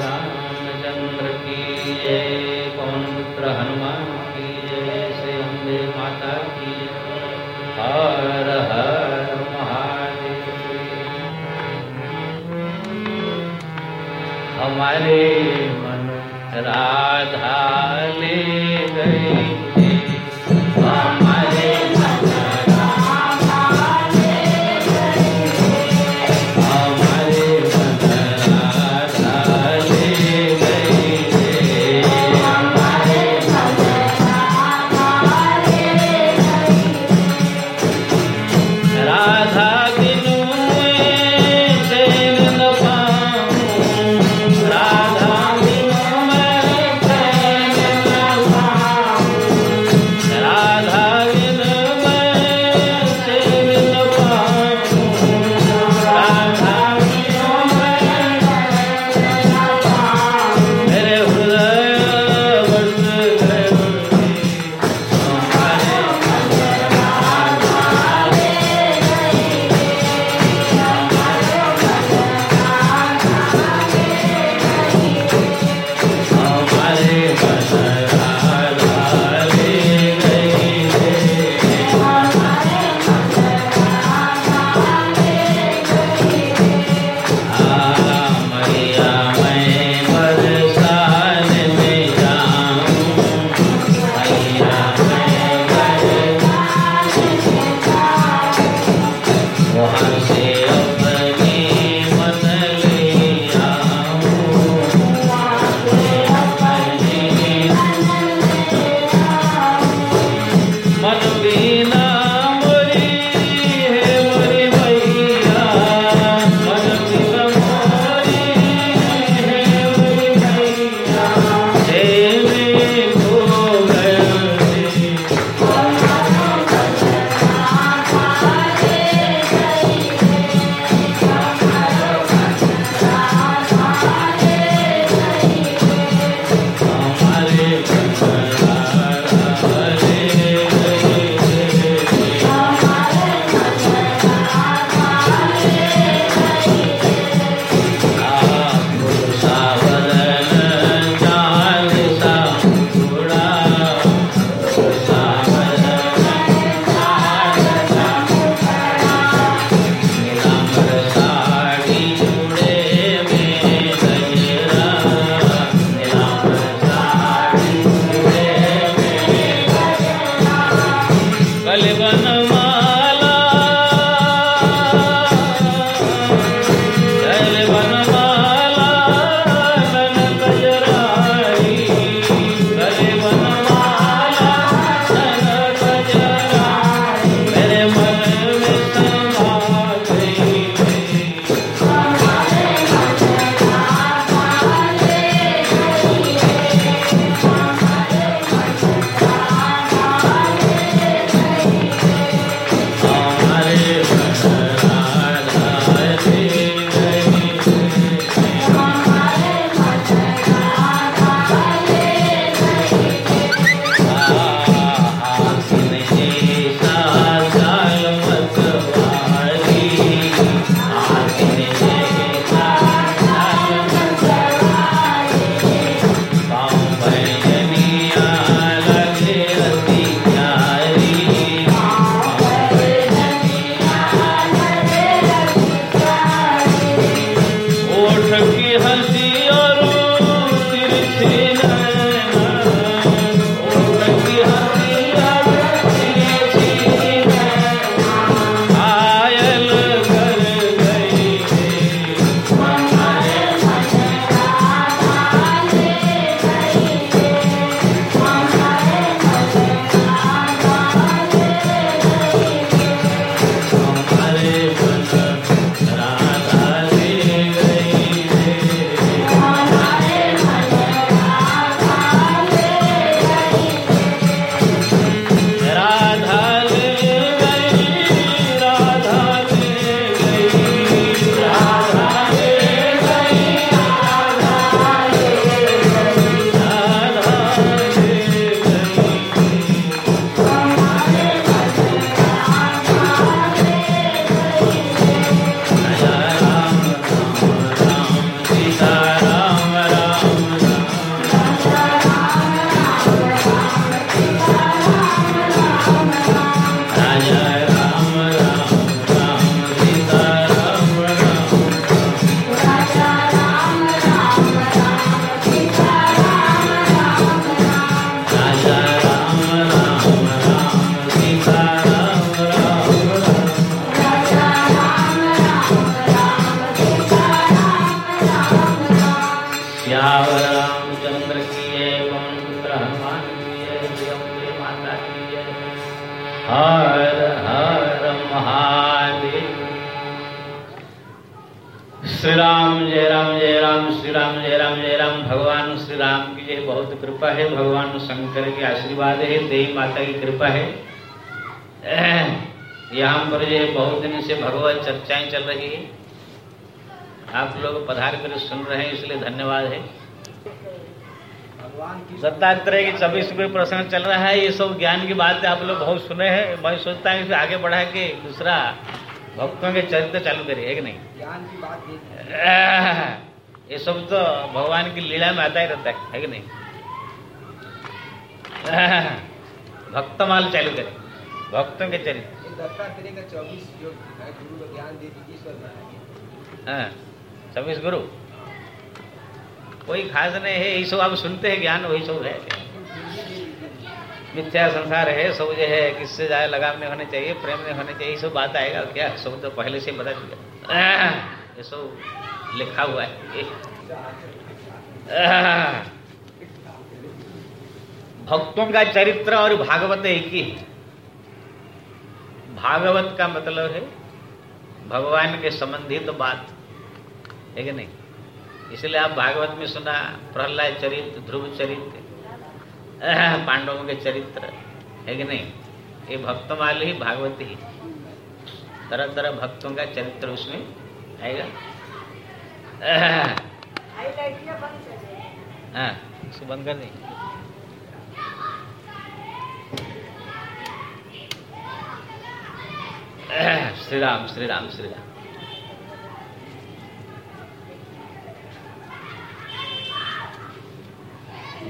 रामचंद्र की जय पवन हनुमान की जय श्री अम्बे माता की जय हर हर महादेव। हमारे मन राधा Janama कृपा है भगवान शंकर के आशीर्वाद है देवी माता की कृपा है। यहाँ पर जो बहुत दिन से भगवत चर्चाएँ चल रही है। आप लोग पधार कर सुन रहे हैं इसलिए धन्यवाद है। दत्तात्रेय की छब्बीस रुपये प्रसंग चल रहा है ये सब ज्ञान की बात आप लोग बहुत सुने हैं। मैं सोचता हूँ आगे बढ़ा के दूसरा भक्तों के चरित्र चालू करिए है कि नहीं? ज्ञान की बात ये सब तो भगवान की लीला में आता ही रहता है है कि नहीं? भक्तमाल चालू करें भक्तों के चरित्र दत्तात्रेय चौबीस गुरु ज्ञान दे ईश्वर हाँ छब्बीस गुरु। कोई खास नहीं है यही सब आप सुनते हैं ज्ञान वही सब है। मिथ्या संसार है सब जो है किससे जाए लगाव नहीं होने चाहिए प्रेम नहीं होने चाहिए ये सब बात आएगा क्या? सब तो पहले से बता चुका ये सब लिखा हुआ है। भक्तों का चरित्र और भागवत एक ही है। भागवत का मतलब है भगवान के संबंधित तो बात। है कि नहीं? इसलिए आप भागवत में सुना प्रहलाद चरित्र ध्रुव चरित्र पांडवों के चरित्र है कि नहीं? ये भक्तमाल ही भागवत ही। तरह तरह भक्तों का चरित्र उसमें आएगा। हाँ बंद कर दें। श्री राम श्री राम श्री राम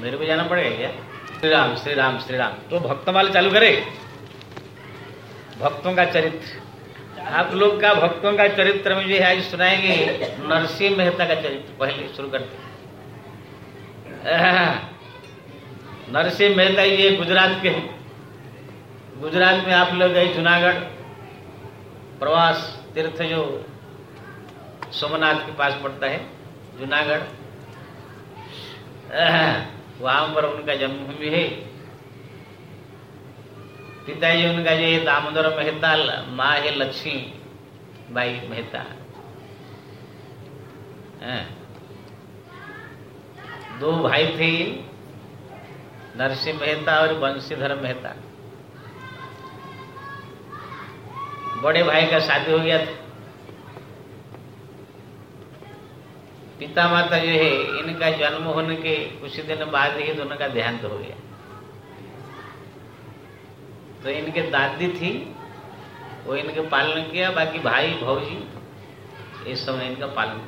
मेरे को जाना पड़ेगा क्या? श्री राम श्री राम श्री राम तो भक्तमाल चालू करे। भक्तों का चरित्र। आप लोग का भक्तों का चरित्र में जो है सुनाएँगे, नरसिंह मेहता का चरित्र। पहले शुरू करते नरसिंह मेहता ये गुजरात के गुजरात में आप लोग गए जूनागढ़। प्रवास तीर्थ जो सोमनाथ के पास पड़ता है, जूनागढ़ वहाँ पर उनका जन्मभूमि है। पिताजी उनका जो है, दामोदर मेहता माँ है लक्ष्मी, बाई मेहता। दो भाई थे नरसिंह मेहता और बंशीधर मेहता। बड़े भाई का शादी हो गया था। पिता माता जो है, इनका जन्म होने के कुछ दिन बाद ही दोनों का देहांत हो गया। तो इनके दादी थी, वो इनके पालन किया, बाकी भाई, भौजी, इस समय इनका पालन।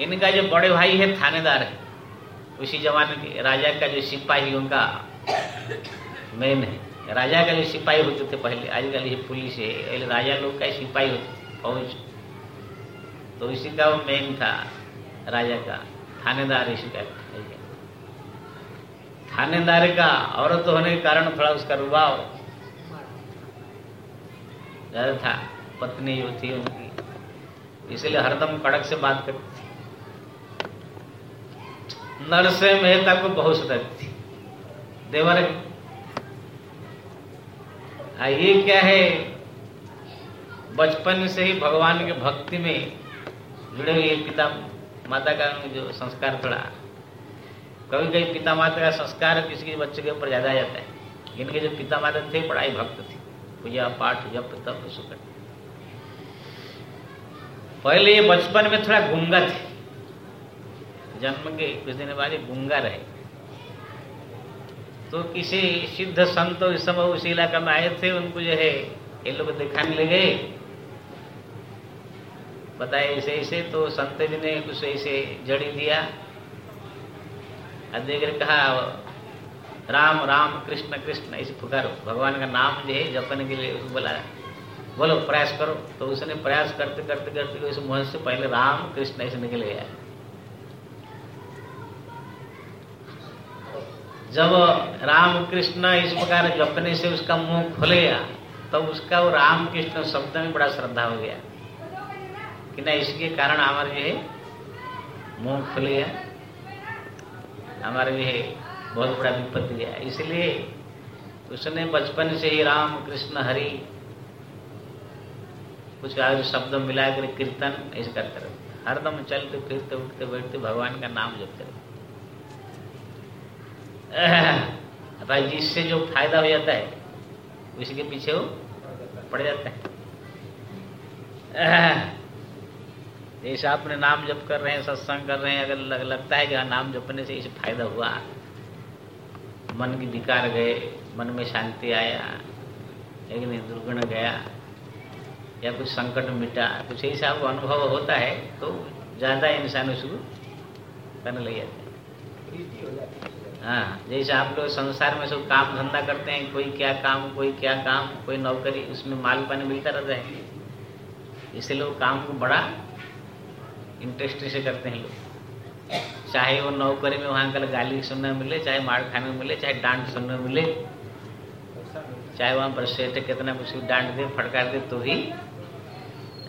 इनका जो बड़े भाई है, थानेदार है उसी जमाने के राजा का जो सिपाही, उनका मेन है राजा का जो सिपाही होते थे पहले। आजकल ये पुलिस है। राजा लोग का सिपाही होते फौज तो इसी का मेन था राजा का। थानेदार इसी का थानेदार का औरत होने के कारण थोड़ा उसका रुबाव ज़्यादा था। पत्नी जो थी उनकी। इसलिए हरदम कड़क से बात करती थी। नरसे मेहता को बहुत सदक थी। देवर ये क्या है? बचपन से ही भगवान के भक्ति में जुड़े हुए पिता माता का जो संस्कार थोड़ा। कभी कभी पिता माता का संस्कार किसी के बच्चे के ऊपर ज़्यादा जाता है। इनके जो पिता माता थे पढ़ाई भक्त थे। पूजा पाठ जब तब सुख पहले ये बचपन में थोड़ा गुंगा थे। जन्म के कुछ दिन बाद गुंगा रहे। तो किसी सिद्ध संत इस समय उस इलाका में आए थे, उनको जो है, ये लोग दिखाने लगे बताए ऐसे ऐसे तो संत जी ने कुछ ऐसे जड़ी दिया। देख कहा, राम राम, कृष्ण कृष्ण, ऐसे पुकारो। भगवान का नाम जो है, जपने के लिए उसको बोला, बोलो, प्रयास करो। तो उसने प्रयास करते करते करते उस मुँह से पहले राम, कृष्ण ऐसे निकल गया जब राम कृष्ण इस प्रकार जपने से उसका मुँह खुल गया तब तो उसका वो राम कृष्ण शब्द में बड़ा श्रद्धा हो गया। कि ना इसके कारण हमारे जो है, मुँह खुल गया। हमारे जो है, बहुत बड़ा विपत्ति गया इसलिए उसने बचपन से ही राम कृष्ण हरि कुछ और शब्द मिलाकर कीर्तन ऐसे करते रहते हरदम चलते फिरते उठते बैठते भगवान का नाम जपते रहते भाई जिससे जो फ़ायदा हो जाता है उसी के पीछे वो पड़ जाता है। जैसे आपने नाम जप कर रहे हैं सत्संग कर रहे हैं अगर लग, लगता है कि हाँ नाम जपने से इसे फ़ायदा हुआ। मन की विकार गए मन में शांति आया एक नहीं दुर्गुण गया या कुछ संकट मिटा कुछ ऐसा आपको अनुभव होता है तो ज़्यादा इंसान उसको करने लग जाते हैं। हाँ जैसे आप लोग संसार में सब काम धंधा करते हैं, कोई क्या काम, कोई क्या काम, कोई नौकरी, उसमें माल पानी मिलता रहता है। इसलिए लोग काम को बड़ा इंटरेस्ट से करते हैं लोग। चाहे वो नौकरी में वहाँ कल गाली सुनने मिले, चाहे मार खाने में मिले, चाहे डांट सुनने मिले, चाहे वहाँ पर सेठ कितना कुछ डांट दे, फटकार दे तो ही,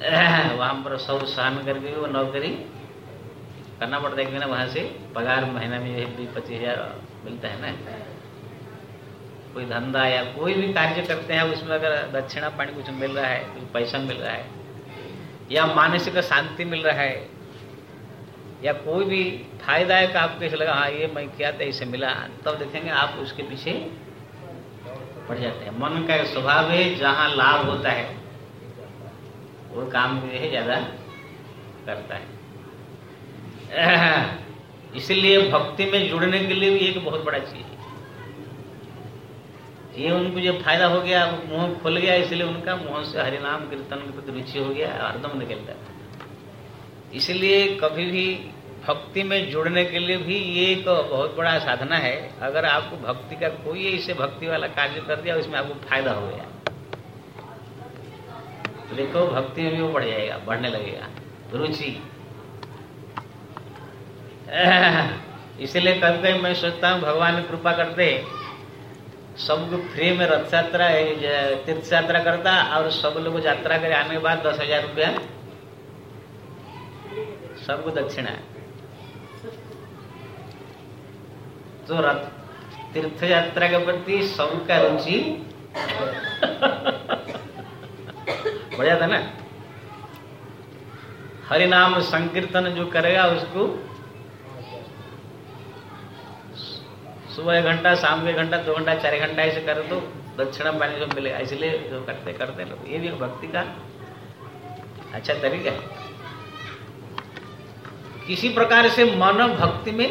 वहाँ पर सब सहन करके वो नौकरी करना पड़ता है कि ना, वहाँ से पगार महीना में बीस पच्चीस हज़ार मिलता है ना? कोई धंधा या कोई भी कार्य करते हैं, उसमें अगर दक्षिणा पानी कुछ मिल रहा है कुछ पैसा मिल रहा है, या मानसिक शांति मिल रहा है, या कोई भी फ़ायदा का आपको ऐसा लगा हाँ ये मैं क्या था इसे मिला, तब देखेंगे आप उसके पीछे पड़ जाते हैं। मन का स्वभाव है, जहाँ लाभ होता है, वो काम जो है, ज़्यादा करता है। इसलिए भक्ति में जुड़ने के लिए भी एक बहुत बड़ा चीज़ है। ये उनको जो फ़ायदा हो गया, मुँह खुल गया, इसलिए उनका मुँह से हरिनाम कीर्तन के प्रति रुचि हो गया हरदम निकलता है। इसलिए कभी भी भक्ति में जुड़ने के लिए भी ये एक बहुत बड़ा साधना है। अगर आपको भक्ति का कोई ऐसे भक्ति वाला कार्य कर दिया, उसमें आपको फ़ायदा हो गया। तो देखो, भक्ति में भी वो बढ़ जाएगा, बढ़ने लगेगा। रुचि। इसलिए कभी कभी मैं सोचता हूँ, भगवान कृपा करते। सबको फ्री में रथ यात्रा तीर्थ यात्रा करता और सब लोग यात्रा करे। आने के बाद दस हज़ार रुपया। सबको दक्षिणा तो रथ तीर्थ यात्रा के प्रति सबका रुचि। बढ़िया था ना? हरिनाम संकीर्तन जो करेगा उसको सुबह एक घंटा, शाम के घंटा, दो घंटा, चार घंटा ऐसे करे तो दक्षिणा पानी जो मिलेगा इसलिए जो करते करते लोग ये भी भक्ति का अच्छा तरीका है। किसी प्रकार से मन भक्ति में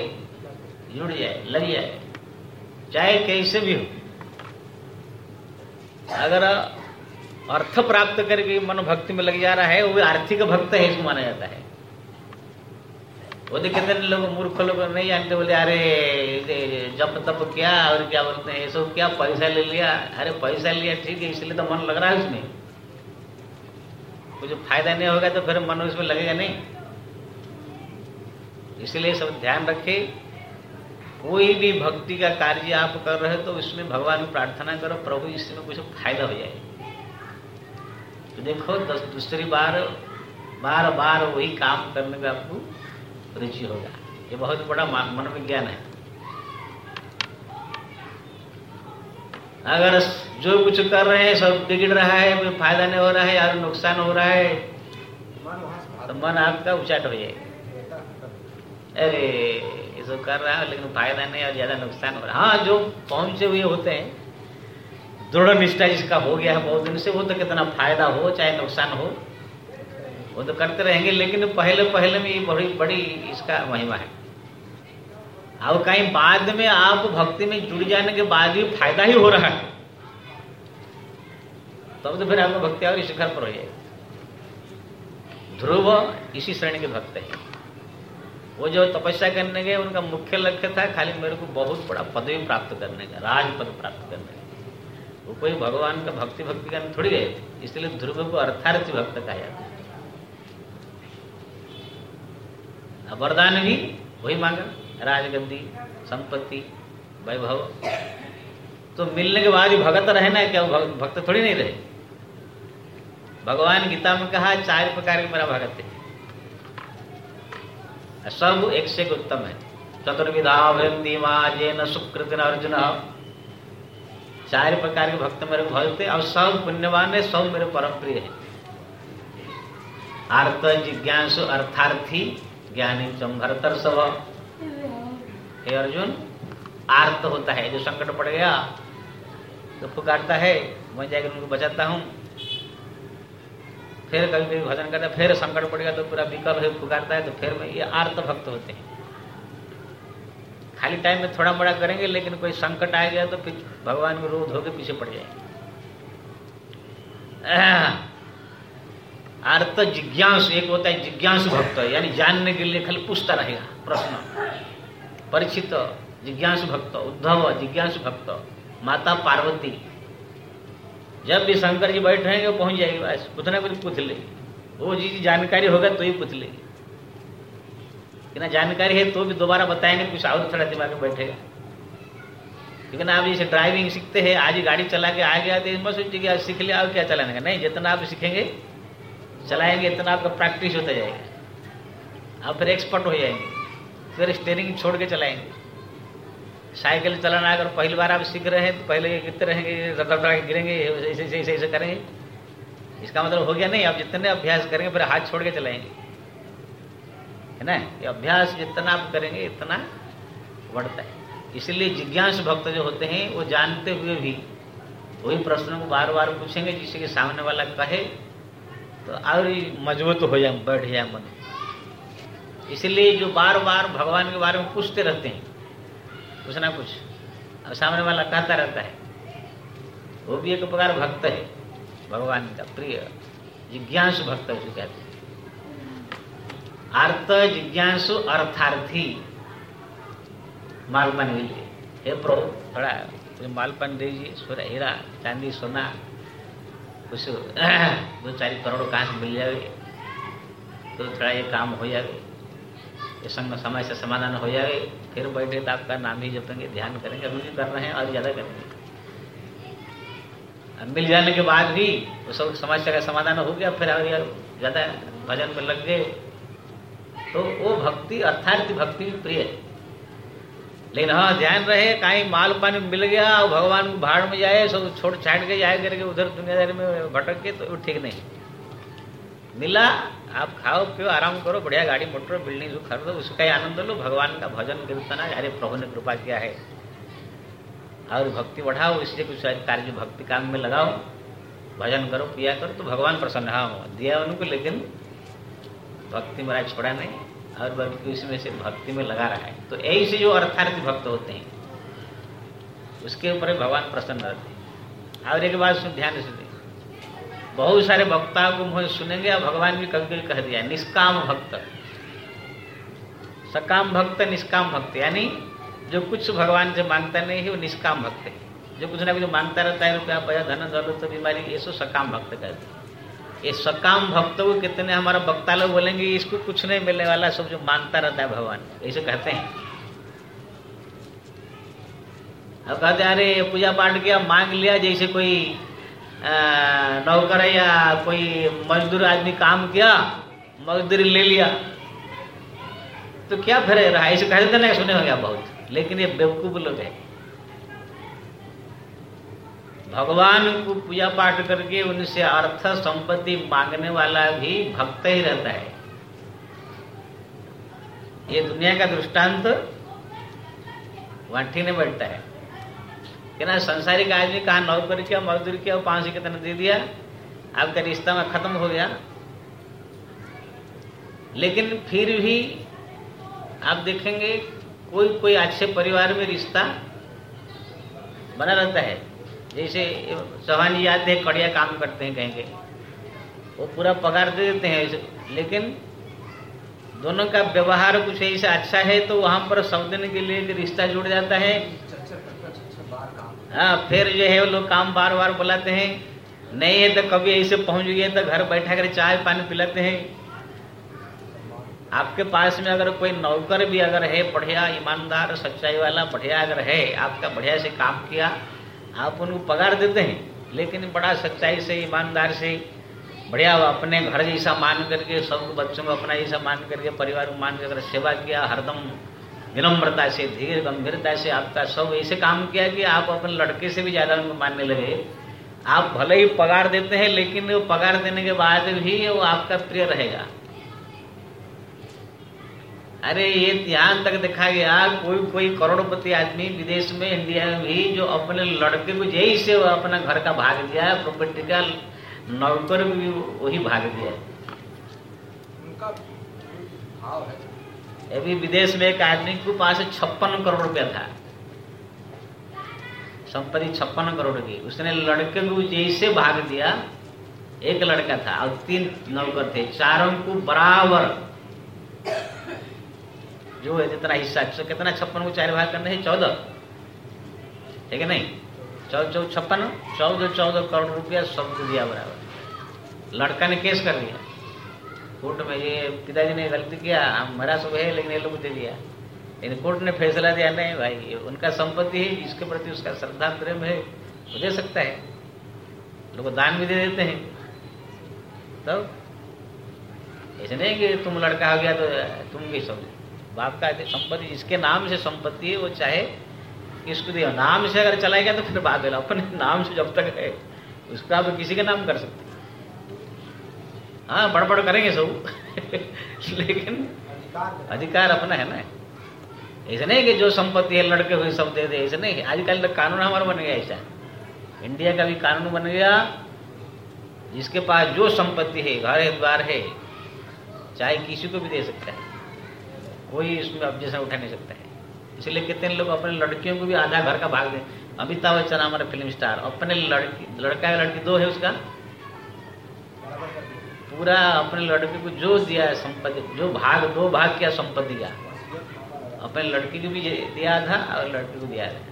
जुड़ जाए, लग जाए, चाहे कैसे भी हो। अगर अर्थ प्राप्त करके मन भक्ति में लग जा रहा है, वो भी आर्थिक भक्त है, इसको माना जाता है। वो तो कितने लोग मूर्ख लोग नहीं जानते बोले अरे जब तप क्या, और क्या बोलते हैं, ये सब क्या पैसा ले लिया? अरे, पैसा लिया, ठीक है, इसलिए तो मन लग रहा है उसमें। कुछ फ़ायदा नहीं होगा तो फिर मन उसमें लगेगा नहीं। इसलिए सब ध्यान रखे, कोई भी भक्ति का कार्य आप कर रहे हो तो उसमें भगवान प्रार्थना करो, प्रभु इसमें कुछ फ़ायदा हो जाए। तो देखो दूसरी बार बार बार वही काम करने में आपको रुचि होगा ये बहुत बड़ा मनोविज्ञान है। अगर जो कुछ कर रहे हैं, सब बिगड़ रहा है, कोई फ़ायदा नहीं हो रहा है, यार नुकसान हो रहा है तो मन आपका उचाट हो जाएगा। अरे, ये सब कर रहा है, लेकिन फ़ायदा नहीं और ज़्यादा नुकसान हो रहा है। हाँ जो पहुँचे हुए होते हैं, दृढ़ निष्ठा जिसका हो गया है बहुत दिन से, वो तो कितना फ़ायदा हो, चाहे नुकसान हो वो तो करते रहेंगे, लेकिन पहले पहले में ये बड़ी बड़ी इसका महिमा है। अब कहीं बाद में आप भक्ति में जुड़ जाने के बाद भी फ़ायदा ही हो रहा है। तब तो फिर आपको भक्ति और शिखर पर हो जाएगी। ध्रुव इसी श्रेणी के भक्त है। वो जो तपस्या करने गए, उनका मुख्य लक्ष्य था खाली मेरे को बहुत बड़ा पदवी प्राप्त करने का राज पद प्राप्त करने का। वो कोई भगवान का भक्ति भक्ति करने थोड़ी गए थे, इसलिए ध्रुव को अर्थार्थी भक्त कहा जाता है। वरदान भी वही मांगा राजगद्दी, संपत्ति, वैभव। तो मिलने के बाद भगत रहे ना क्या? भक्त थोड़ी नहीं रहे। भगवान गीता में कहा चार प्रकार के मेरा भगत है। सब एक से एक उत्तम है। चतुर्विधा न सुकृत अर्जुन चार प्रकार के भक्त मेरे भक्त थे और सब पुण्यवान है, सब मेरे परम प्रिय है। आर्त जिज्ञासु अर्थार्थी ज्ञानी चंभरतर सब हे अर्जुन, आर्त होता है, जो संकट पड़ गया तो पुकारता है मैं जाकर उनको बचाता हूँ। फिर कभी कभी भजन करता है, फिर संकट पड़ गया तो पूरा विकल है पुकारता है तो फिर मैं ये आर्त भक्त होते हैं। खाली टाइम में थोड़ा बड़ा करेंगे, लेकिन कोई संकट आ गया तो फिर भगवान रोध होकर पीछे पड़ जाएँगे। अर्थ जिज्ञास, एक होता है जिज्ञास भक्त, यानी जानने के लिए खाली पूछता रहेगा प्रश्न। परिचित, जिज्ञासु भक्त, उद्धव, जिज्ञासु भक्त, माता पार्वती। जब भी शंकर जी बैठ वो पहुँच जाएगी, बस कुछ ना कुछ पूछ लेगी वो जी जानकारी होगा तो ही पूछ ना जानकारी है तो भी दोबारा बताएँगे, कुछ और थोड़ा दिमाग में बैठेगा। क्योंकि ना आप जैसे ड्राइविंग सीखते हैं, आज ही गाड़ी चला के आ गया तो बस सोचिए सीख लिया, और क्या चलाने का? नहीं, जितना आप सीखेंगे चलाएँगे, इतना आपका प्रैक्टिस होता जाएगा। आप फिर एक्सपर्ट हो जाएँगे। फिर स्टेयरिंग छोड़ के चलाएँगे। साइकिल चलाना, अगर पहली बार आप सीख रहे हैं तो पहले गिरते रहेंगे, रगड़ गिरेंगे, ऐसे ऐसे ऐसे ऐसे करेंगे। इसका मतलब हो गया नहीं, आप जितने अभ्यास करेंगे, फिर हाथ छोड़ के चलाएँगे। है ना? ये अभ्यास जितना आप करेंगे, इतना बढ़ता है। इसलिए जिज्ञास भक्त जो होते हैं, वो जानते हुए भी, वही प्रश्नों को बार बार पूछेंगे जिससे कि सामने वाला कहे तो और मज़बूत हो जाए, बैठ जाए मन। इसलिए जो बार बार भगवान के बारे में पूछते रहते हैं, कुछ ना कुछ, और सामने वाला कहता रहता है, वो भी एक प्रकार भक्त है, भगवान का प्रिय, जिज्ञासु भक्त उसे कहते हैं। अर्थ जिज्ञासु अर्थार्थी, मालपान के लिए। हे प्रभु, थोड़ा मालपान दीजिए हीरा, चांदी सोना कुछ दो चार करोड़ कहाँ से मिल जाए तो थोड़ा ये काम हो जाए ये संग समय से समाधान हो जाए फिर बैठे तो आपका नाम ही जपेंगे, ध्यान करेंगे, अभी भी कर रहे हैं और ज़्यादा करेंगे मिल जाने के बाद भी सब समस्या का समाधान हो गया, फिर और ज़्यादा भजन में लग गए। तो वो भक्ति अर्थार्थ भक्ति भी प्रिय है। लेकिन हाँ ध्यान रहे, कहीं माल पानी मिल गया और भगवान भाड़ में जाए, सब छोड़ छाट के जाए करके उधर दुनियादारी में भटक के तो ठीक नहीं। मिला, आप खाओ, पियो, आराम करो, बढ़िया गाड़ी, मोटर, बिल्डिंग, जो खरीदो उसका ही आनंद लो, भगवान का भजन, कीर्तना, अरे प्रभु ने कृपा किया है। और भक्ति बढ़ाओ, इसलिए कुछ कार्य भक्ति काम में लगाओ, भजन करो पिया करो तो भगवान प्रसन्न हाँ। दिया उनको, लेकिन भक्ति मेरा छोड़ा नहीं। और बल्कि उसमें से भक्ति में लगा रहा है। तो ऐसे जो अर्थार्थी भक्त होते हैं, उसके ऊपर भगवान प्रसन्न रहते हैं। और एक बात सुन, ध्यान से बहुत सारे भक्ताओं को मुझे सुनेंगे, और भगवान भी कभी कभी कह दिया, निष्काम भक्त। सकाम भक्त, निष्काम भक्त, यानी जो कुछ भगवान से माँगता नहीं है, वो निष्काम भक्त है। जो कुछ ना कुछ माँगता रहता है, रुपया, पैसा, धन, दौलत, बीमारी, ये सो सकाम भक्त कहते हैं। ये सकाम भक्तों को कितने हमारा वक्ता लोग बोलेंगे, इसको कुछ नहीं मिलने वाला, सब जो माँगता रहता है भगवान। ऐसे कहते हैं। अब कहते अरे, पूजा पाठ किया, मांग लिया, जैसे कोई नौकर या कोई मजदूर आदमी काम किया, मजदूरी ले लिया तो क्या फिर रहा ऐसे कहते ना, सुने हो गया बहुत। लेकिन ये बेवकूफ़ लोग है। भगवान को पूजा पाठ करके उनसे अर्थ संपत्ति मांगने वाला भी भक्त ही रहता है। ये दुनिया का दृष्टांत वाठी ने बैठता है। कि ना संसारिक आदमी कहा नौकरी किया, मजदूरी किया और पाँच कितना दे दिया आपका रिश्ता में खत्म हो गया। लेकिन फिर भी आप देखेंगे कोई कोई अच्छे परिवार में रिश्ता बना रहता है। जैसे जी आते हैं, कड़िया काम करते हैं कहेंगे। वो पूरा पगार दे देते हैं लेकिन दोनों का व्यवहार कुछ ऐसा अच्छा है तो वहाँ पर सब दिन के लिए रिश्ता जुड़ जाता है। हाँ फिर जो है वो लोग काम बार बार बुलाते हैं। नहीं है तो कभी ऐसे पहुँच गए तो घर बैठा कर चाय पानी पिलाते हैं। आपके पास में अगर कोई नौकर भी अगर है, बढ़िया, ईमानदार, सच्चाई वाला, बढ़िया अगर है, आपका बढ़िया से काम किया आप उनको पगार देते हैं, लेकिन बड़ा सच्चाई से, ईमानदार से, बढ़िया अपने घर जैसा मान करके, सब बच्चों को अपना जैसा मान करके, परिवार को मान कर सेवा किया, हरदम विनम्रता से, धीर गंभीरता से आपका सब ऐसे काम किया कि आप अपने लड़के से भी ज़्यादा उनको मानने लगे। आप भले ही पगार देते हैं, लेकिन वो पगार देने के बाद भी वो आपका प्रिय रहेगा। अरे ये ध्यान तक देखा गया कोई कोई करोड़पति आदमी विदेश में इंडिया में भी जो अपने लड़के को यही से अपना घर का भाग दिया है प्रॉपर्टी का नौकर भी वही भाग दिया। है है। अभी विदेश में एक आदमी के पास छप्पन करोड़ रुपया था। संपत्ति छप्पन करोड़ की। उसने लड़के को जैसे भाग दिया एक लड़का था और तीन नौकर थे चारों को बराबर। जो है जितना हिस्सा तो कितना छप्पन को चार भाग करने हैं? चौदह। ठीक है नहीं? चौदह चौदह, छप्पन? चौदह चौदह करोड़ रुपया सबको दिया बराबर। लड़का ने केस कर दिया कोर्ट में ये पिताजी ने गलती किया, हम मेरा सब है, लेकिन ये लोग दे दिया। लेकिन कोर्ट ने फैसला दिया, नहीं भाई उनका संपत्ति है, इसके प्रति उसका श्रद्धा प्रेम है, वो दे सकता है। लोग दान भी दे देते हैं। तब तो ऐसे नहीं कि तुम लड़का हो गया तो तुम भी समझो बाप का संपत्ति, जिसके नाम से संपत्ति है, वो चाहे किसको दिया नाम से अगर चला गया तो फिर बात है अपने नाम से जब तक है, उसका आप किसी के नाम कर सकते हाँ। बड़ बड़ करेंगे सब। लेकिन अधिकार अपना है ना। ऐसे नहीं कि जो संपत्ति है, लड़के हुए सब दे दे, ऐसे नहीं आजकल तो कानून हमारा बन गया ऐसा। इंडिया का भी कानून बन गया। जिसके पास जो संपत्ति है, घर है, द्वार है, चाहे किसी को भी दे सकता है। कोई इसमें ऑब्जेक्शन उठा नहीं सकता है। इसलिए कितने लोग अपने लड़कियों को भी आधा घर का भाग दें। अमिताभ बच्चन हमारे फ़िल्म स्टार। अपने लड़की, लड़का या लड़की दो है उसका। पूरा अपने लड़के को जो दिया है संपत्ति, जो भाग, दो भाग किया संपत्ति का। अपने लड़की को भी दिया था और लड़के को दिया था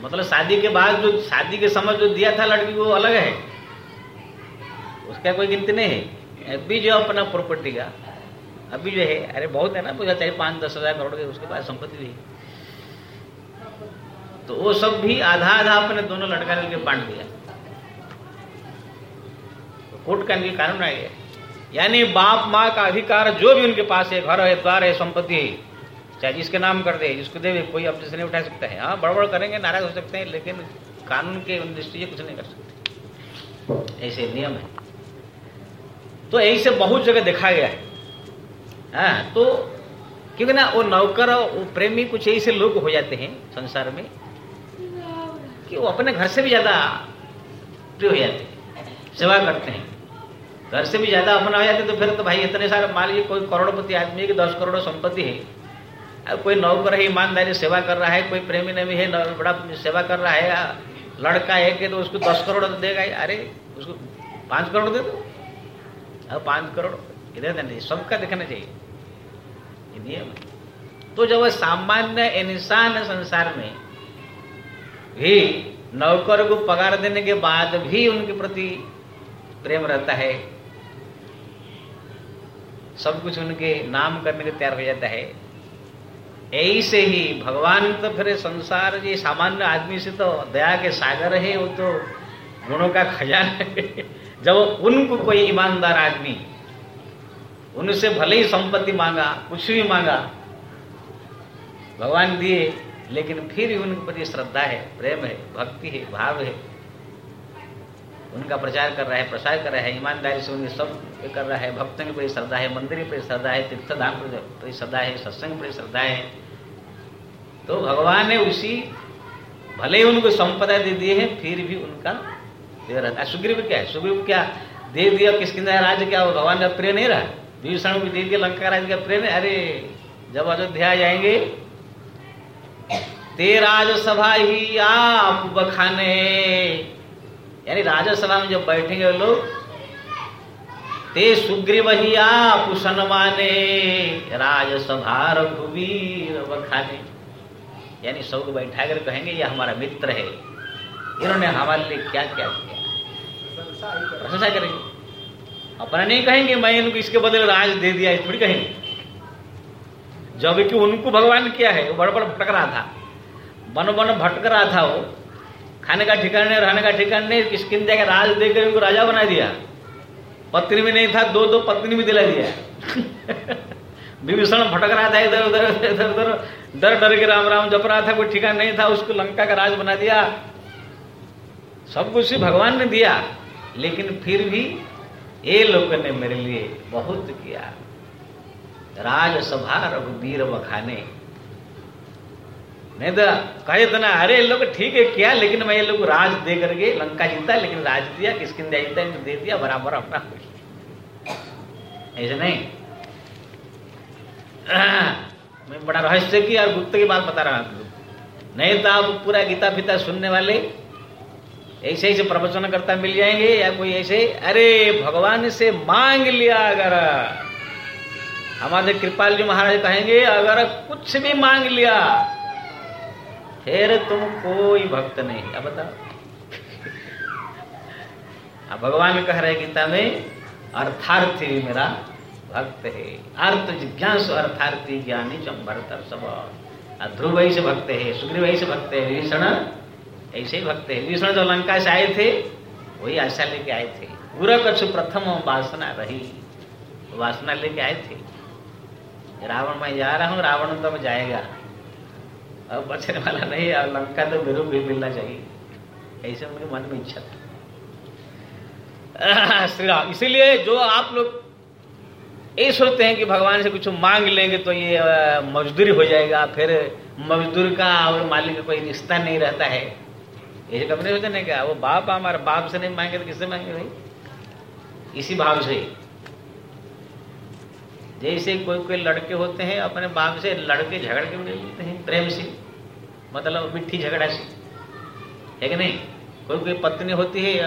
मतलब शादी के बाद जो, शादी के समय जो दिया था लड़की को अलग है। उसका कोई गिनती नहीं है। अभी जो अपना प्रॉपर्टी का, अभी जो है, अरे बहुत है ना पूछा चाहे पाँच, दस हज़ार करोड़ के उसके पास संपत्ति भी तो वो सब भी आधा आधा अपने दोनों लड़का लड़के बांट दिया। तो कोर्ट का इनके कानून आ गया। यानी बाप, माँ का अधिकार जो भी उनके पास है, घर है, द्वार है, संपत्ति है, चाहे जिसके नाम कर दे, जिसको दे कोई ऑब्जेक्शन नहीं उठा सकता है। हाँ बड़बड़ करेंगे, नाराज़ हो सकते हैं, लेकिन कानून के दृष्टि से कुछ नहीं कर सकते। ऐसे नियम है। तो ऐसे बहुत जगह देखा गया है। हाँ तो क्योंकि ना वो नौकर वो प्रेमी कुछ ऐसे लोग हो जाते हैं संसार में, कि वो अपने घर से भी ज़्यादा प्रिय हो जाते हैं, सेवा करते हैं। घर से भी ज़्यादा अपना हो जाते तो फिर तो भाई इतने सारे मान लीजिए कोई करोड़पति आदमी कि दस करोड़ संपत्ति है। अब कोई नौकर है, ईमानदारी सेवा कर रहा है, कोई प्रेमी ने भी है बड़ा सेवा कर रहा है लड़का है कि तो उसको दस करोड़ तो देगा अरे उसको पाँच करोड़ दे दो। अब पाँच करोड़ इधर देना सबका देखना चाहिए। नियम तो जब सामान्य इंसान संसार में, भी नौकर को पगार देने के बाद भी उनके प्रति प्रेम रहता है। सब कुछ उनके नाम करने के तैयार हो जाता है। ऐसे ही भगवान तो फिर संसार ये सामान्य आदमी से तो दया के सागर है, वो तो गुणों का खजाना है। जब उनको कोई ईमानदार आदमी उनसे भले ही संपत्ति मांगा, कुछ भी मांगा, भगवान दिए, लेकिन फिर भी उनके प्रति श्रद्धा है, प्रेम है, भक्ति है, भाव है। उनका प्रचार कर रहा है, प्रसार कर रहा है, ईमानदारी से उनके सब कर रहा है, भक्तों के प्रति श्रद्धा है, मंदिर के प्रति श्रद्धा है, तीर्थधाम प्रति श्रद्धा है, सत्संग के प्रति श्रद्धा है। तो भगवान ने उसी, भले ही उनको संपदा दे दिए है, फिर भी उनका दे रहता है। सुग्रीव क्या है? सुग्रीव क्या? दे दिया किसकिंदा राज्य क्या? भगवान का प्रिय नहीं रहा? विभीषण को भी दे दिया, लंका राज्य का प्रिय नहीं अरे, जब अयोध्या जाएँगे, ते राजसभा ही आप बखाने यानी राजसभा में जब बैठेंगे लोग, ते सुग्रीव ही आप सनमाने राजसभा रघुवीर बखाने। यानी सबको बैठा कर कहेंगे ये हमारा मित्र है। इन्होंने हमारे लिए क्या क्या किया? ही करेंगे। अपना नहीं कहेंगे, मैं इनको इसके बदले राज दे दिया थोड़ी कहेंगे। जब कि उनको भगवान क्या है, वो बड़ बड़ भटक रहा था। वन वन भटक रहा था वो। खाने का ठिकाना नहीं, रहने का ठिकाना नहीं किसकिन का राज देकर उनको राजा बना दिया? पत्नी भी नहीं था, दो दो पत्नी भी दिला दिया। विभीषण भटक रहा था, इधर, उधर इधर उधर डर डर के राम राम जप रहा था, कोई ठिकाना नहीं था, उसको लंका का राज बना दिया। सब कुछ भगवान ने दिया। लेकिन फिर भी ये लोग ने मेरे लिए बहुत किया। राजसभा रघुवीर बखाने नहीं तो कहे तो ना अरे लोग ठीक है, किया, लेकिन मैं ये लोग राज दे करके लंका जीता, लेकिन राज दिया, किसके दिया जीता, इनको दे दिया, बराबर अपना ऐसे नहीं। मैं बड़ा रहस्य की और गुप्त की बात बता रहा हूँ। नहीं तो आप पूरा गीता पिता सुनने वाले ऐसे ऐसे प्रवचन करता मिल जाएँगे, या कोई ऐसे, अरे भगवान से मांग लिया अगर। हमारे कृपाल जी महाराज कहेंगे, अगर कुछ भी मांग लिया, फिर तुम कोई भक्त नहीं। अब बताओ। भगवान कह रहे गीता में अर्थार्थी मेरा भक्त है। अर्थ जिज्ञास, अर्थार्थी ज्ञानी चंबर सब ध्रुव से भक्त है, सुग्रीव से भक्त है, विभीषण ऐसे ही भक्त है। विभीषण जो लंका से आए थे, वही आशा लेके आए थे। पूरा कछु प्रथम वासना रही वासना लेके आए थे। रावण, मैं जा रहा हूँ, रावण तो मैं जाएगा। अब बचने वाला नहीं और लंका तो मेरे भी मिलना चाहिए। ऐसे उनके मन में इच्छा थी। श्री राम, इसीलिए जो आप लोग ये सोचते हैं कि भगवान से कुछ मांग लेंगे तो ये मजदूरी हो जाएगा, फिर मजदूर का और मालिक का कोई रिश्ता नहीं रहता है। ऐसे कब नहीं होते नहीं क्या वो बाप हमारे, बाप से नहीं मांगे तो किससे मांगे भाई? इसी भाव से। जैसे कोई कोई लड़के होते हैं, अपने बाप से लड़के झगड़ के मिलते हैं? प्रेम से। मतलब मिट्टी झगड़ा से। है कि नहीं? कोई कोई पत्नी होती है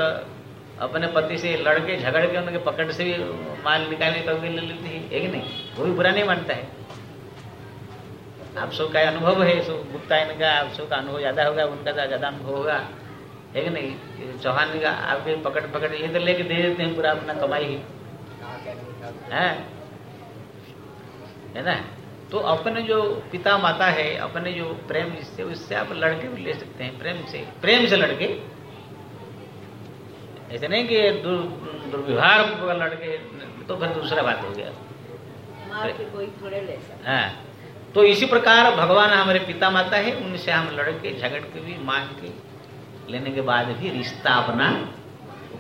अपने पति से लड़के झगड़ के उनके पकड़ से भी माल निकालने का ले लेती है कि नहीं? वो भी बुरा नहीं मानता है। आप सबका अनुभव है सो गुप्ता इनका आप सबका अनुभव ज़्यादा होगा उनका ज़्यादा अनुभव होगा। है कि नहीं? चौहान का आपके पकड़ पकड़ ये तो लेके दे देते हैं पूरा अपना कमाई ही। है? है ना? तो अपने जो पिता माता है अपने जो प्रेम जिससे उससे आप लड़के भी ले सकते हैं प्रेम से। प्रेम से लड़के। ऐसे नहीं कि दुर्व्यवहार लड़के तो फिर दूसरा बात हो गया। कोई थोड़े ले हाँ। तो इसी प्रकार भगवान हमारे पिता माता है उनसे हम लड़के झगड़ के भी मांग के लेने के बाद भी रिश्ता अपना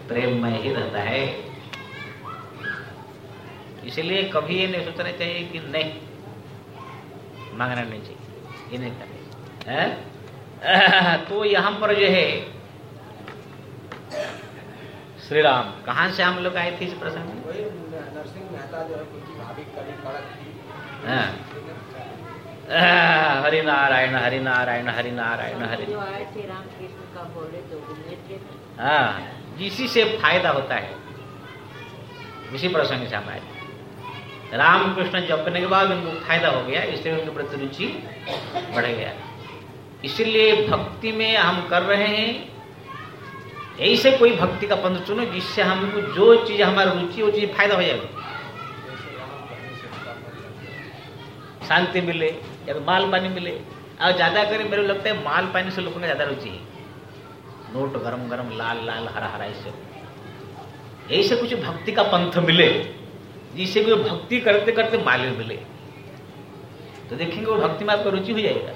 प्रेम में ही रहता है। इसलिए कभी ये नहीं सोचना चाहिए कि नहीं मांगना नहीं चाहिए ये नहीं करना तो यहाँ पर जो है श्री राम कहाँ से हम लोग आए थे इस प्रसंग में नरसिंह मेहता जो है भाभी कड़ी कड़क थी हरि नारायण हरि नारायण हरि नारायण हरि तो हाँ इसी से फ़ायदा होता है। इसी प्रसंग से हम आए रामकृष्ण जपने के बाद उनको फ़ायदा हो गया इसलिए उनके प्रति रुचि बढ़ गया। इसलिए भक्ति में हम कर रहे हैं ऐसे कोई भक्ति का पंथ चुनो जिससे हमको जो चीज़ हमारी रुचि वो चीज़ फ़ायदा हो जाएगा। शांति मिले। या तो माल पानी मिले। और ज़्यादा करें, मेरे को लगता है माल पानी से लोगों को ज़्यादा रुचि है। नोट गरम गरम, लाल लाल, हरा हरा, ऐसे। ऐसे कुछ भक्ति का पंथ मिले जिससे भी भक्ति करते करते माल मिले। तो देखेंगे वो भक्ति में आपको रुचि हो जाएगा।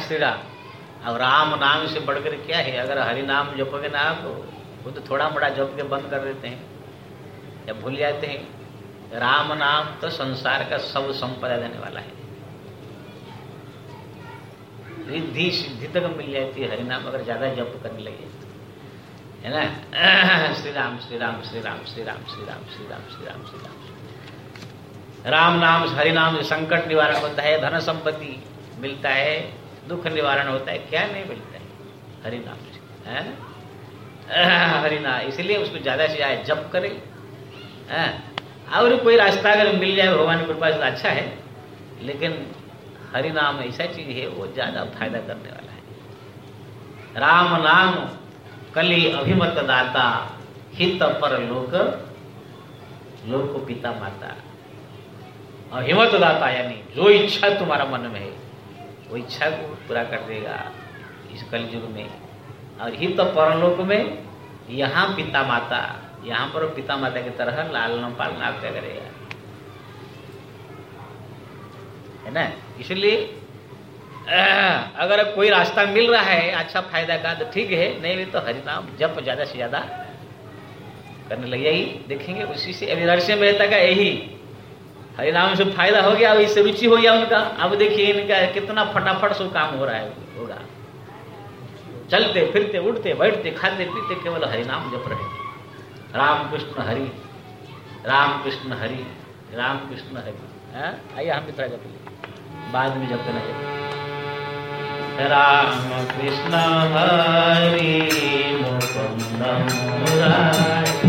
श्री राम अब राम नाम से बढ़कर क्या है? अगर हरि नाम जपोगे ना आप, वो तो थोड़ा बड़ा जप के बंद कर देते हैं। या भूल जाते हैं, राम नाम तो संसार का सब संपदा देने वाला है। रिद्धि सिद्धि तक मिल जाती है, हरिनाम अगर ज़्यादा जप करने लगे है ना? श्री राम श्री राम श्री राम श्री राम श्री राम श्री राम श्री राम श्री राम राम नाम, हरि नाम से संकट निवारण होता है, धन संपत्ति मिलता है, दुख निवारण होता है, क्या नहीं मिलता है? हरिनाम से। हरि नाम, इसलिए उसको ज़्यादा से ज़्यादा जप करे। और कोई रास्ता अगर मिल जाए भगवान की कृपा से अच्छा है, लेकिन हरि नाम ऐसा चीज़ है, वो ज़्यादा फ़ायदा करने वाला है। राम नाम कली अभिमत दाता, हित पर लोक लोक को पिता माता। अभिमत दाता यानी जो इच्छा तुम्हारा मन में है, वो इच्छा को पूरा कर देगा इस कलयुग में। और हित परलोक में यहाँ पिता माता यहाँ पर पिता माता की तरह लालन पालन आप क्या करेगा? है ना? इसलिए अगर कोई रास्ता मिल रहा है अच्छा फ़ायदा का तो ठीक है, नहीं तो हरिनाम जप ज़्यादा से ज़्यादा करने लग यही देखेंगे, उसी से अभी नरसिंह मेहता का यही। हरिनाम से फ़ायदा हो गया, अब इससे रुचि हो गया उनका। अब देखिए, इनका कितना फटाफट से काम हो रहा है, होगा। चलते, फिरते, उठते, बैठते, खाते, पीते, केवल हरिनाम जप रहे। राम कृष्ण हरि। राम कृष्ण हरि। राम कृष्ण हरि। हाँ? आइए हम भी थोड़ा जब बाद में जब करना राम कृष्ण हरि मुकुंद मुरारी।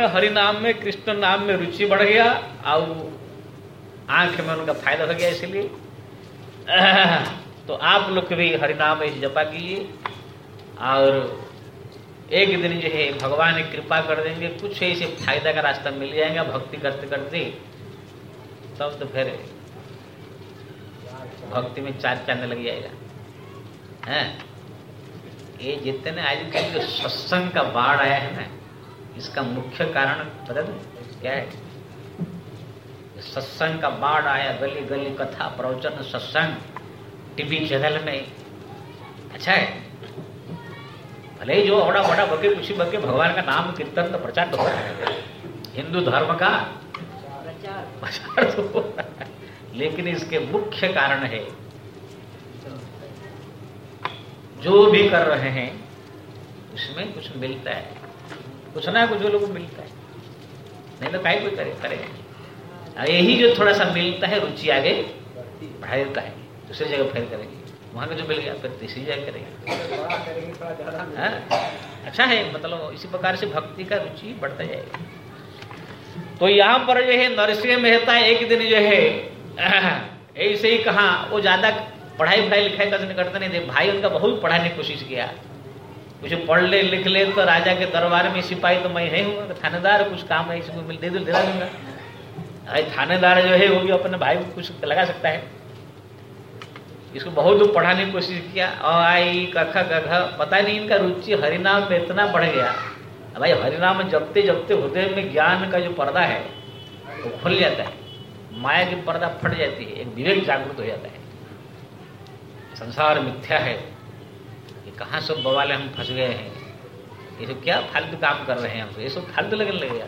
में हरि नाम में, कृष्ण नाम में रुचि बढ़ गया और आँख में उनका फ़ायदा हो गया इसलिए। तो आप लोग भी हरि नाम ऐसे जपा कीजिए, और एक दिन जो है भगवान ने कृपा कर देंगे, कुछ ऐसे फ़ायदा का रास्ता मिल जाएगा, भक्ति करते करते। तब तो फिर भक्ति में चार चाँद लग जाएगा। हैं? ये जितने आजकल जो सत्संग का बाढ़ आया है ना इसका मुख्य कारण पता नहीं क्या है? सत्संग का बाढ़ आया गली गली कथा प्रवचन सत्संग टीवी चैनल में। अच्छा है? भले ही जो बड़ा बड़ा बके कुछ बके भगवान का नाम कीर्तन तो प्रचार तो हो रहा है। हिंदू धर्म का प्रचार। प्रचार तो हो रहा है। लेकिन इसके मुख्य कारण है जो भी कर रहे हैं उसमें कुछ मिलता है। कुछ ना कुछ लोगों मिलता है। नहीं तो काय कोई करे करेगा और यही जो थोड़ा सा मिलता है, रुचि आगे बढ़ा देता है। दूसरी जगह फिर करेंगे। वहाँ का जो मिल गया, फिर तीसरी जगह करेंगे। हाँ? अच्छा है मतलब इसी प्रकार से भक्ति का रुचि बढ़ता जाएगा। तो यहाँ पर जो है, नरसिंह मेहता एक दिन जो है, ऐसे ही कहा, वो ज़्यादा पढ़ाई पढ़ाई लिखाई का करते नहीं थे भाई उनका बहुत पढ़ाने की कोशिश किया। कुछ पढ़ ले, लिख ले तो राजा के दरबार में सिपाही तो मैं नहीं हूँ, थानेदार कुछ काम है इसको मिल दे दो दिला दूँगा। भाई थानेदार जो है वो भी अपने भाई को कुछ लगा सकता है। इसको बहुत लोग पढ़ाने की कोशिश किया अ आई, कख गघ पता नहीं इनका रुचि हरिनाम में इतना बढ़ गया। भाई हरिनाम जपते जपते हृदय में ज्ञान का जो पर्दा है, वो खुल जाता है। माया की पर्दा फट जाती है, एक विवेक जागृत हो जाता है। संसार मिथ्या है। ये कहाँ सब बवाले हम फंस गए हैं? ये सब क्या फालतू काम कर रहे हैं हमसे ये सब फालतू लगने लगेगा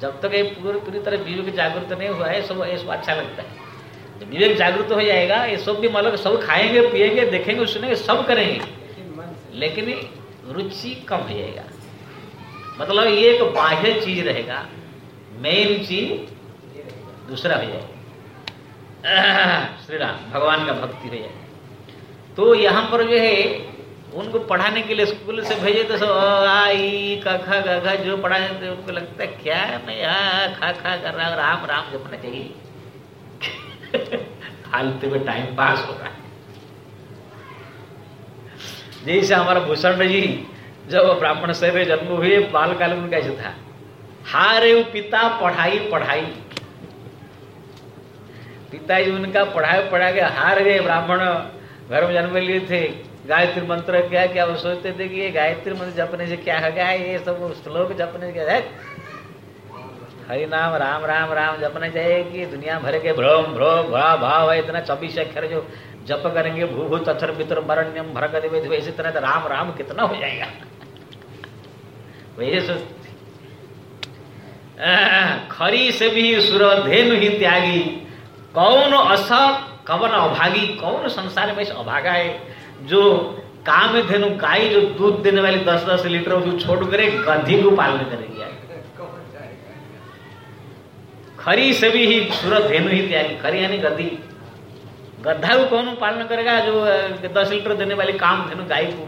जब तक ये पूरी पूरी तरह विवेक जागृत नहीं हुआ है, सब ये सब अच्छा लगता है। जब विवेक जागृत हो जाएगा, ये सब भी मतलब सब खाएँगे, पिएँगे, देखेंगे, सुनेंगे, सब करेंगे। लेकिन रुचि कम हो जाएगा। मतलब ये एक बाह्य चीज़ रहेगा मेन चीज़ दूसरा हो जाएगा। श्री राम भगवान का भक्ति हो जाएगा। तो यहाँ पर जो है उनको पढ़ाने के लिए स्कूल से भेजे तो सब अ, आ ई क ख जो पढ़ाए थे उनको लगता है क्या मैं आ खा खा कर रहा हूँ राम राम जपना चाहिए? फालतू में टाइम पास हो रहा है। जैसे हमारा भूषण जी जब ब्राह्मण में जन्म हुए बाल काल में कैसे था? हारे पिता पढ़ाई पढ़ाई। पिताजी उनका पढ़ाए पढ़ा के हार गए ब्राह्मण। घर में जन्म लिए थे। गायत्री मंत्र क्या क्या वो सोचते थे कि ये गायत्री मंत्र जपने से क्या होगा? ये सब श्लोक जपने से क्या हरि नाम, राम राम राम जपना चाहिए कि दुनिया भर के भ्रम भ्रम भा भाव है, इतना चौबीस अक्षर जो जप करेंगे भू भू तथर पितर मरण्यम भरक इसी तरह तो राम राम कितना हो जाएगा? वही सोचते खरी से भी सुर धेनु ही त्यागी। कौन अस कवन अभागी, कौन संसार में ऐसा अभागा है? जो काम धेनु गाय जो दूध देने वाली दस दस लीटर उसको छोड़ करे, गधी को पालन जाएगा खरी से भी ही सूरत धेनु ही त्यागी, खरी यानी गद्दी गद्धा को कौन पालन करेगा? जो दस लीटर देने वाली काम धेनु गाय को।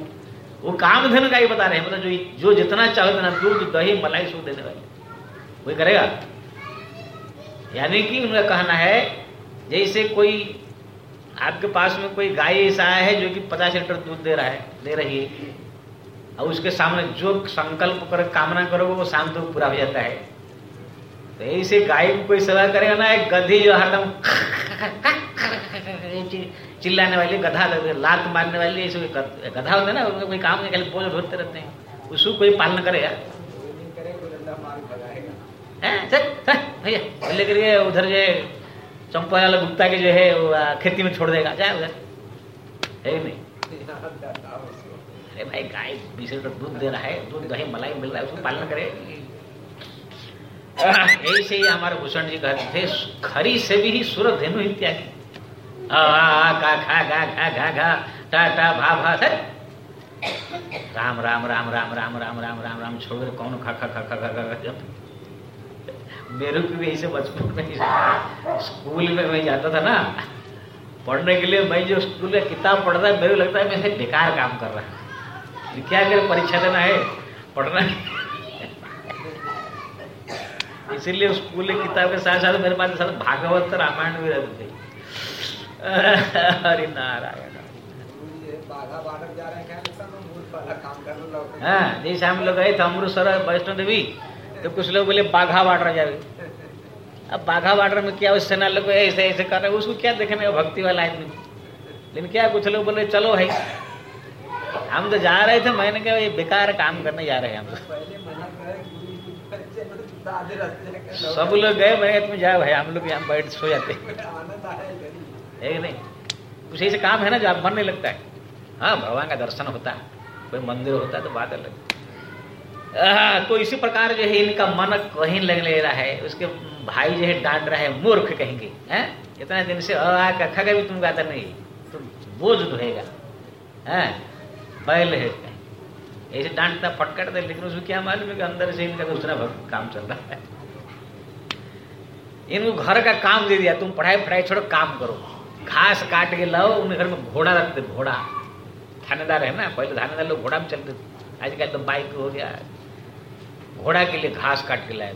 वो काम धेनु गाय बता रहे हैं मतलब जो जो जितना चाहे उतना दूध, दही, मलाई सूद देने वाली। वही करेगा? यानी कि उनका कहना है, जैसे कोई आपके पास में कोई गाय ऐसा आया है जो कि पचास लीटर दूध दे रहा है दे रही है? और उसके सामने जो संकल्प कर कामना करोगे वो शाम तक पूरा हो जाता है। तो ऐसे गाय को कोई सेवा करेगा ना एक गधी जो हरदम चिल्लाने वाली गधा लात मारने वाली ऐसे गधा होते हैं ना उनका कोई काम नहीं खाली बोझ ढोते रहते हैं। उसको कोई पालन करेगा हैं? चल, भैया तो लेकर के उधर जो है चंपा वाला गुप्ता के जो है वो खेती में छोड़ देगा जाए उधर है नहीं अरे भाई गाय बीस लीटर दूध दे रहा है दूध दही मलाई मिल रहा है उसको पालन करे ऐसे ही हमारे भूषण जी कहते थे खरी से भी ही सूरत धेनु आ, आ, का खा गा खा घा घा टा टा भा भा सर राम राम राम राम राम राम राम राम राम छोड़ कौन खा खा खा खा खा खा खा मेरे को भी ऐसे बचपन में स्कूल में मैं जाता था ना पढ़ने के लिए मैं जो स्कूल में किताब पढ़ता है मेरे को लगता है मैं ऐसे बेकार काम कर रहा है। क्या करे परीक्षा देना है? पढ़ना इसीलिए स्कूल की किताब के साथ साथ मेरे पास साथ भागवत रामायण भी रहते थे। हरि नारायण। रहे हाँ जैसे हम लोग गए थे अमृतसर वैष्णो देवी तो कुछ लोग बोले, बाघा बार्डर जावे। अब बाघा बार्डर में क्या उस सेना लोग ऐसे ऐसे कर रहे हैं, उसको क्या देखने का भक्ति वाला आदमी? लेकिन क्या कुछ लोग बोले, चलो भाई, हम तो जा रहे थे, मैंने कहा, ये बेकार काम करने जा रहे हैं हम तो। सब लोग गए कहा, तुम जाओ भाई, हम लोग यहाँ बैठ सो जाते। है। नहीं? कुछ ऐसे काम है ना, जो आप मन नहीं लगता है। हाँ भगवान का दर्शन होता है, कोई मंदिर होता है तो बात अलग। आह, तो इसी प्रकार जो है इनका मन कहीं लग ले रहा है उसके भाई जो है डांट रहा है मूर्ख कहेंगे हैं? इतना दिन से आ कखा का भी तुम गाता नहीं? तो बोझ ढोएगा हैं? बैल है। ऐसे डांटता फटकार दे लेकिन उसमें क्या मालूम है कि अंदर से इनका दूसरा भक्त काम चल रहा है। इनको घर का काम दे दिया तुम पढ़ाई पढ़ाई छोड़ो काम करो। घास काट के लाओ उनके घर में घोड़ा रखते घोड़ा। थानेदार है ना पहले थानेदार लोग घोड़ा में चलते आजकल तो बाइक हो गया। घोड़ा के लिए घास काट के लाए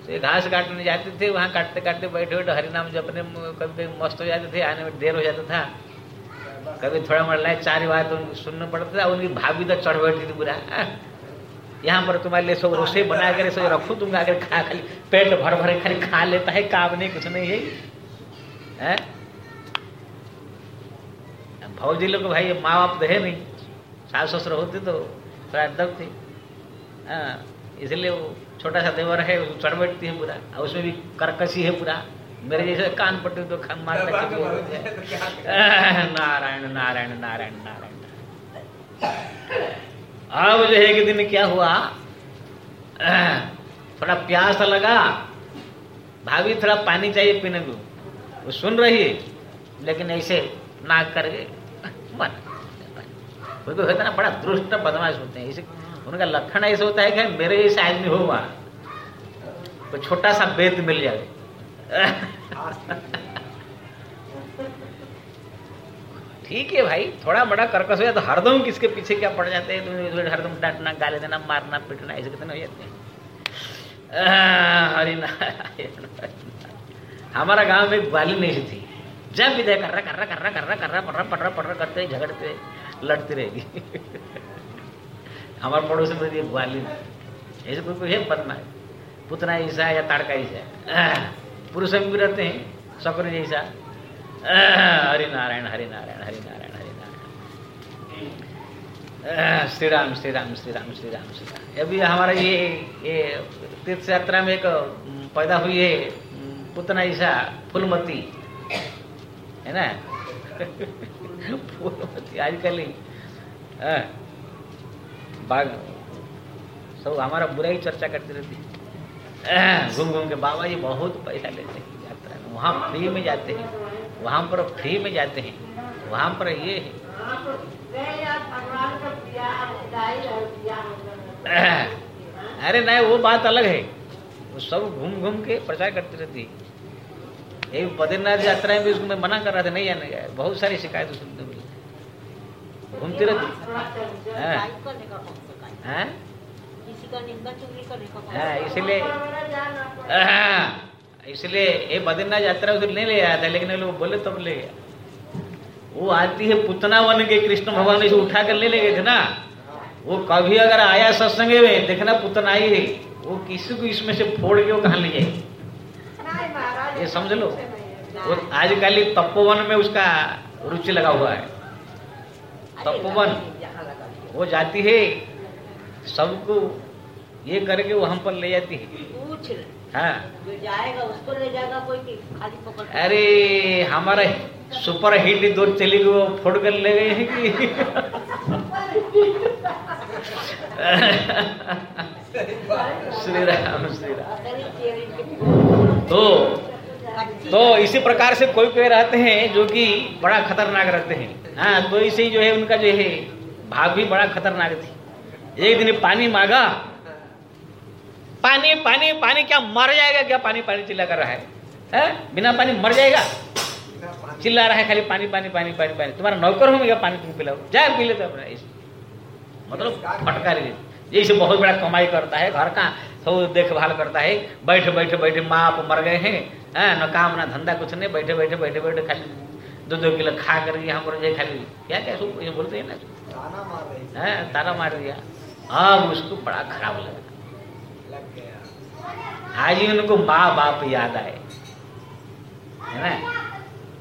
तो ये घास काटने जाते थे, वहाँ काटते काटते बैठे बैठे हरिनाम जपने में, कभी कभी मस्त हो जाते थे, आने में देर हो जाता था। कभी थोड़ा मोड़ा लाए, चार बात उनको सुनना पड़ता था, उनकी भाभी तो चढ़ बैठती थी पूरा। यहाँ पर तुम्हारे लिए सब रसोई बना कर, सब रखो तुम आकर खा, खाली पेट भर भर खाली खा लेता है, काम नहीं, कुछ नहीं है? भौजी लोग, भाई माँ बाप तो है नहीं। सास ससुर होते तो थोड़ा दब थे। इसलिए वो छोटा सा देवर है वो चढ़ बैठती है पूरा और उसमें भी करकसी है पूरा। मेरे जैसे कान पट्टी तो खान मार तो? नारायण नारायण नारायण नारायण। अब जो है एक दिन क्या हुआ? थोड़ा प्यास लगा भाभी थोड़ा पानी चाहिए पीने को। वो सुन रही है लेकिन ऐसे नाक करके मन कोई कोई होता है ना बड़ा दुष्ट बदमाश होते हैं इसे उनका लक्षण ऐसा होता है कि मेरे जैसे आदमी हो वहाँ तो छोटा सा वेद मिल जाए। ठीक है भाई थोड़ा बड़ा कर्कश हो जाए तो हरदम किसके पीछे क्या पड़ जाते हैं? तो हरदम डांटना गाली देना मारना पीटना ऐसे कितने हो जाते हैं। आह, हरि नारायण हरि नारायण। हमारा गाँव में ग्वाली नहीं थी। जब देख कर रहा कर रहा कर रहा कर रहा कर रहा पढ़ रहा पढ़ रहा पढ़ रहा करते झगड़ते लड़ती रहेगी। हमारे पड़ोस में ये ग्वाली ऐसे कोई कोई है पतना है पुतना ऐसा है या ताड़का ऐसा है आह, पुरुष में भी रहते हैं शकुर जैसा आह, हरि नारायण हरि नारायण हरि नारायण हरि नारायण आह, श्री राम श्री राम श्री राम श्री राम श्री राम अभी हमारा ये ये तीर्थ यात्रा में एक अम, पैदा हुई है अम, पुतना ईसा फूलमती है ना फूलमती आजकल बाग सब हमारा बुरा ही चर्चा करती रहती घूम घूम के बाबा जी बहुत पैसा लेते हैं, यात्रा में। वहाँ फ्री में जाते हैं। वहाँ पर फ्री में जाते हैं। वहाँ पर ये है। अरे नहीं, वो बात अलग है। वो सब घूम घूम के प्रचार करती रहती है। ये बद्रीनाथ यात्रा में भी उसको मैं मना कर रहा था, नहीं जाने का। बहुत सारी शिकायत सुनते मिली। घूमती रहती हाँ। हैं हाँ, इसलिए हाँ, इसलिए ये बद्रीनाथ यात्रा उधर नहीं ले आया था लेकिन लोग बोले तब ले गया। वो आती है पुतना वन के कृष्ण भगवान इसे उठा कर ले ले गए थे ना। वो कभी अगर आया सत्संग में देखना पुतना आई है। वो किसी को इसमें से फोड़ के वो कहाँ ले जाए ये समझ लो। वो आजकल ही तपोवन में उसका रुचि लगा हुआ है। तपोवन वो जाती है सबको ये करके वो हम पर ले जाती है। पूछ हाँ। जो जाएगा उसको ले जाएगा कोई कि खाली पकड़ अरे हमारे सुपर हिट दो चली को फोड़ कर ले गए हैं कि? श्री राम श्री राम तो तो इसी प्रकार से कोई कोई रहते हैं जो कि बड़ा खतरनाक रहते हैं। हाँ तो इसे जो है उनका जो है भाव भी बड़ा खतरनाक थी। एक दिन पानी मांगा। पानी पानी पानी क्या मर जाएगा क्या? पानी पानी चिल्ला कर रहा है। हैं? बिना पानी मर जाएगा? चिल्ला रहा है खाली पानी पानी पानी पानी पानी। तुम्हारा नौकर हूँ क्या पानी तुम पिलाओ? जाए पी लेते अपना ऐसे मतलब फटकारी देते जैसे बहुत बड़ा कमाई करता है घर का। सब देखभाल करता है। बैठे बैठे बैठे माँ आप मर गए हैं। हैं, न काम ना धंधा कुछ नहीं। बैठे बैठे बैठे बैठे खाली दो दो किलो खा कर पर खाली क्या क्या बोलते हैं ना? ताना मार दिया अब उसको बड़ा खराब लगा आज ही उनको माँ बाप याद आए। है ना?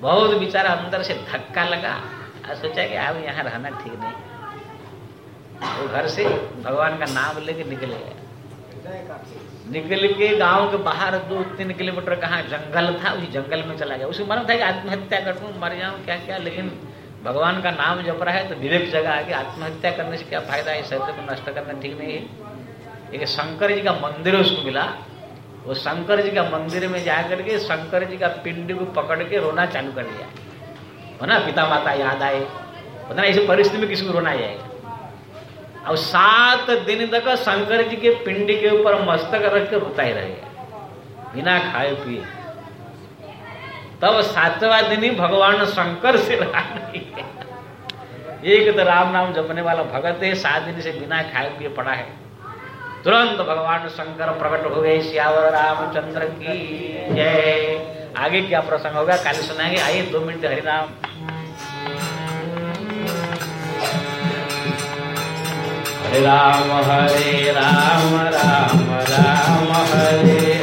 बहुत बेचारा अंदर से धक्का लगा और सोचा कि अब यहाँ रहना ठीक नहीं। वो घर से भगवान का नाम लेके निकल। निकल के गाँव के बाहर दो तीन किलोमीटर कहाँ जंगल था, उसी जंगल में चला गया। उसे मन था कि आत्महत्या कर मर जाऊँ क्या क्या लेकिन भगवान का नाम जप रहा है तो विवेक जगह आगे आत्महत्या करने से क्या फ़ायदा है? शरीर को नष्ट करना ठीक नहीं है। एक शंकर जी का मंदिर उसको मिला। वो शंकर जी का मंदिर में जा करके शंकर जी का पिंड को पकड़ के रोना चालू कर दिया। हो ना पिता माता याद आए। पता ना ऐसी परिस्थिति में किसी को रोना जाएगा? और सात दिन तक शंकर जी के पिंड के ऊपर मस्तक रख के रोता ही रहेगा बिना खाए पिए। तब सातवा दिन ही भगवान शंकर से रहा एक तो राम नाम जपने वाला भगत है सात दिन से बिना खाए पिए पड़ा है। तुरंत भगवान शंकर प्रकट हो गए श्यावर रामचंद्र की जय। आगे क्या प्रसंग होगा, कल सुनाएँगे। आइए दो मिनट हरिनाम हरे राम हरे राम राम राम, हरे।